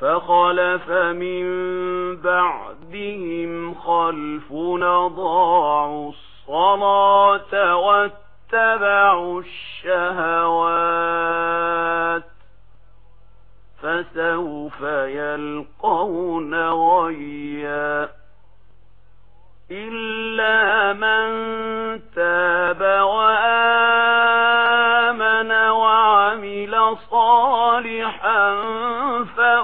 فخلف من بعدهم خلف نضاعوا الصلاة واتبعوا الشهوات فسوف يلقون غيا إلا من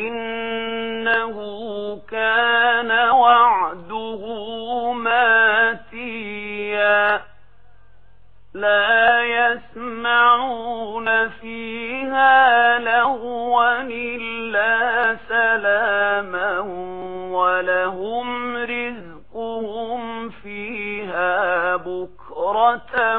إنه كان وعده ماتيا لا يسمعون فيها لغوا إلا سلاما ولهم رزقهم فيها بكرة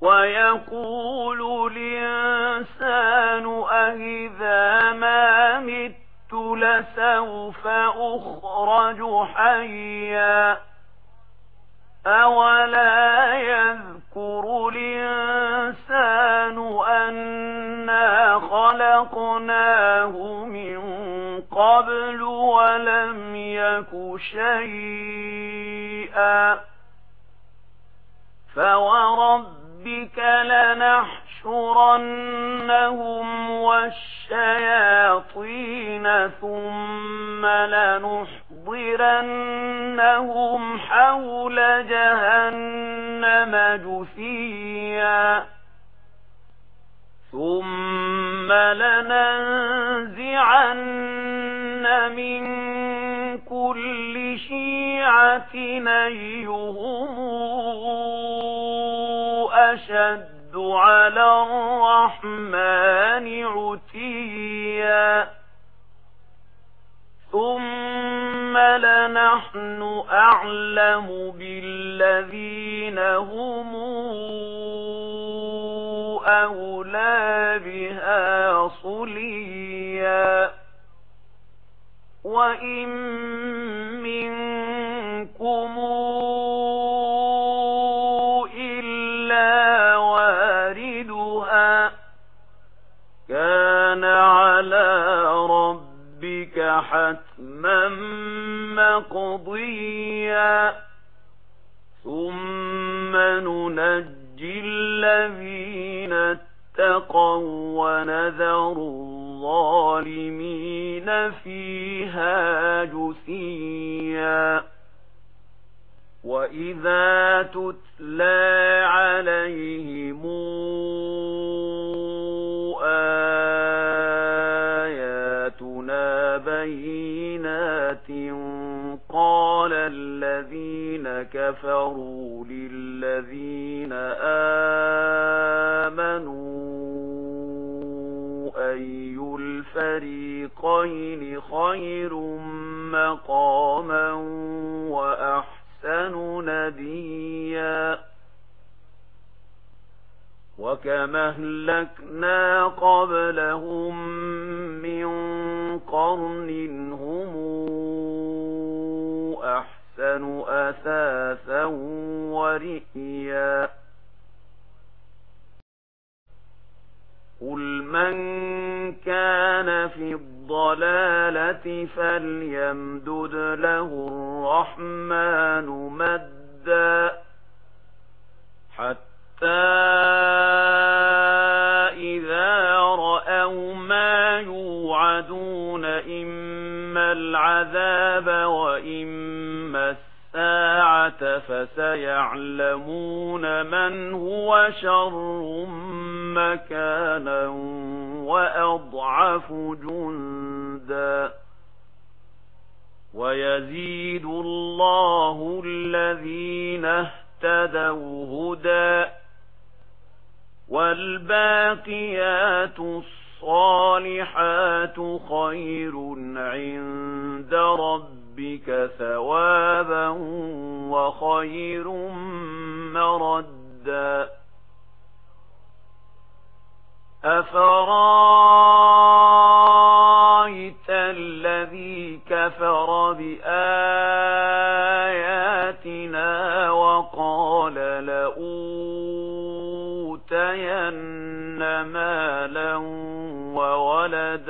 ويقول الإنسان أهذا ما مت لسوف أخرج حيا أولا يذكر الإنسان أنا خلقناه من قبل ولم يك شيئا فوربنا ذَلِكَ لنحشرنهم والشياطين ثم لنحضرنهم حول جهنم جثيا ثم لننزعن من كل شيعة أَيُّهُمُ على الرحمن عتيا ثم لنحن أعلم بالذين هم أولى بها صليا وإن ربك حتما مقضيا. ثم ننجي الذين اتقوا ونذر الظالمين فيها جثيا. وإذا تتلى عليهم قال الذين كفروا للذين آمنوا أي الفريقين خير مقاما وأحسن نديا وكما أهلكنا قبلهم من قرن هم الْإِنسَانُ أَثَاثًا وَرِئِيًّا قُلْ مَنْ كَانَ فِي الضَّلَالَةِ فَلْيَمْدُدْ لَهُ الرَّحْمَنُ مَدًّا حَتَّى إِذَا رَأَوْا مَا يُوعَدُونَ إِمَّا الْعَذَابَ فسيعلمون من هو شر مكانا وأضعف جندا. ويزيد الله الذين اهتدوا هدى. والباقيات الصالحات خير عند رَبِّكَ ربك ثوابا وخير مردا. أفرأيت الذي كفر بآياتنا وقال لأوتين مالا وولدا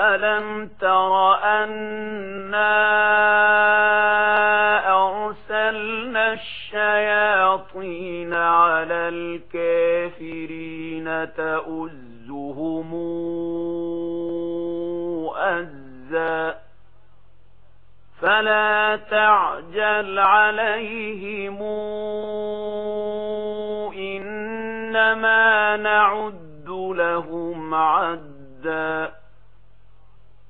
أَلَمْ تَرَ أَنَّا أَرْسَلْنَا الشَّيَاطِينَ عَلَى الْكَافِرِينَ تَؤُزُّهُمْ أَزًّا فَلَا تَعْجَلْ عَلَيْهِمْ إِنَّمَا نَعُدُّ لَهُمْ عَدًّا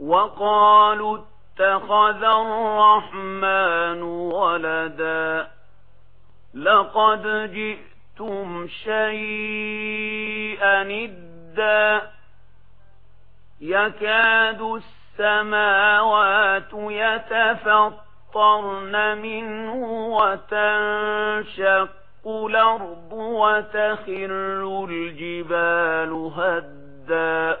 وقالوا اتخذ الرحمن ولدا لقد جئتم شيئا ندا يكاد السماوات يتفطرن منه وتنشق الأرض وتخر الجبال هدا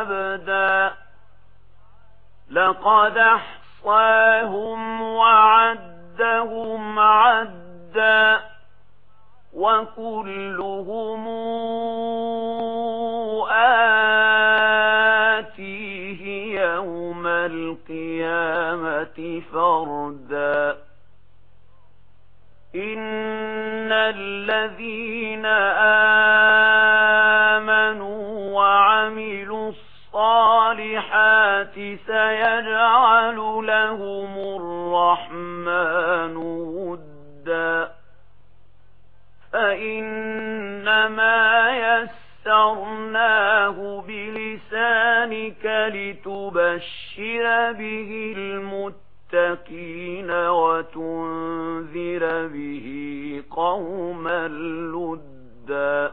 عبدا. لقد أحصاهم وعدهم عدا. وكلهم آتيه يوم القيامة فردا. إن الذين آتوا سيجعل لهم الرحمن ودا فإنما يسرناه بلسانك لتبشر به المتقين وتنذر به قوما لدا